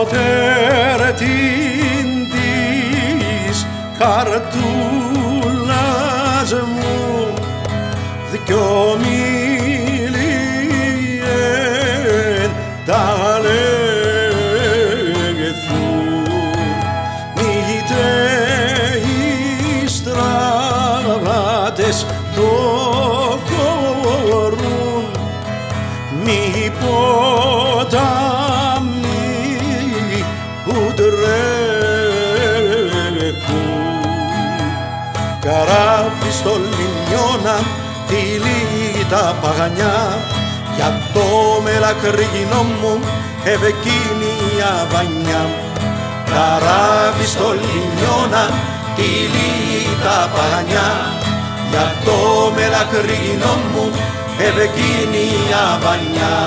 ποτέρτην της καρτούλας μου δυο στο λιμιώνα τη τα παγανιά. Για το μελακρυγινό μου ευεκίνη αβανιά. Καράβι στο λιμιώνα τη τα παγανιά. Για το μελακρυγινό μου ευεκίνη αβανιά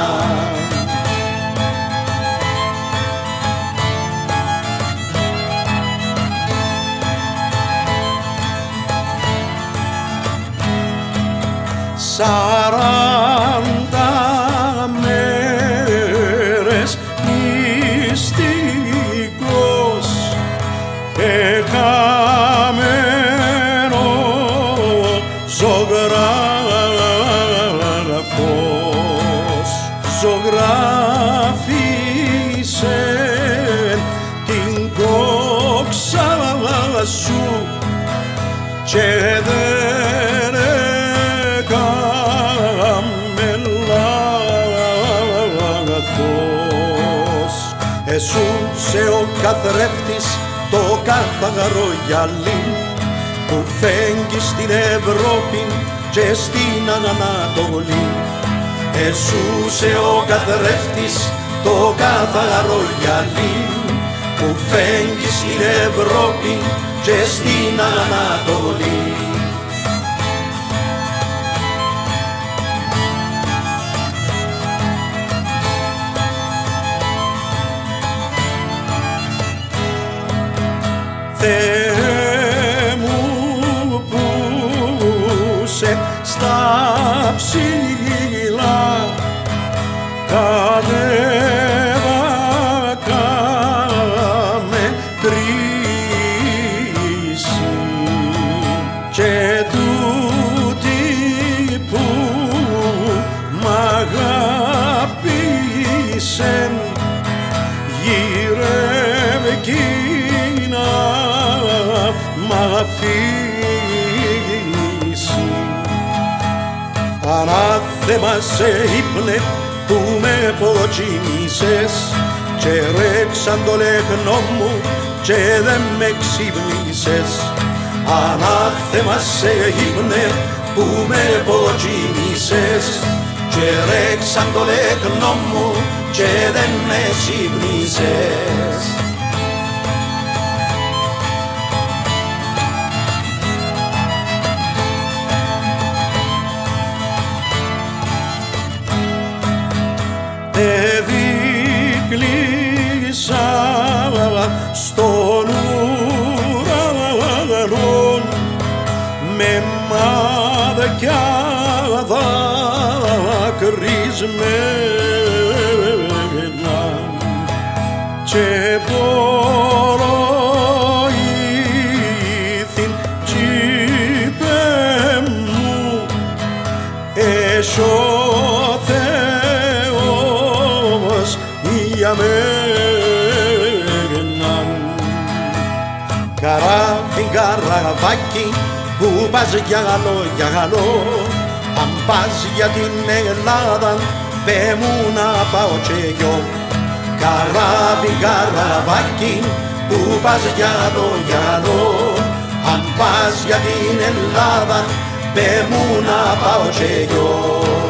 σαράντα μέρες μυστικός εκαμένο ζωγράφος ζωγράφισε την κόξα σου και δεν Εσούσε ο καθρέφτης το καθαρό γυαλί που φέγγει στην Ευρώπη και στην Ανατολή Εσούσε ο καθρέφτης το καθαρό γυαλί που φέγγει στην Ευρώπη και στην Ανατολή. Μ' αφήσει Ανάθεμα σε ύπνε που με ποτσιμήσες και ρέξαν το λεχνό μου και δεν με ξυπνήσες Ανάθεμα σε ύπνε που με ποτσιμήσες και ρέξαν το λεχνό μου και δεν με ξυπνήσες στον ουρανό με μάτια δακρυσμένα και μπορώ ήθιν τσίπε μου έσω Θεός για μένα Καράβι καραβάκι που πας για γαλό, για γαλό. Αν πας για την Ελλάδα πέ μου να πάω και εγώ Καράβι καραβάκι που πας για γαλό, για γαλό. Αν πας για την Ελλάδα πέ μου να πάω και εγώ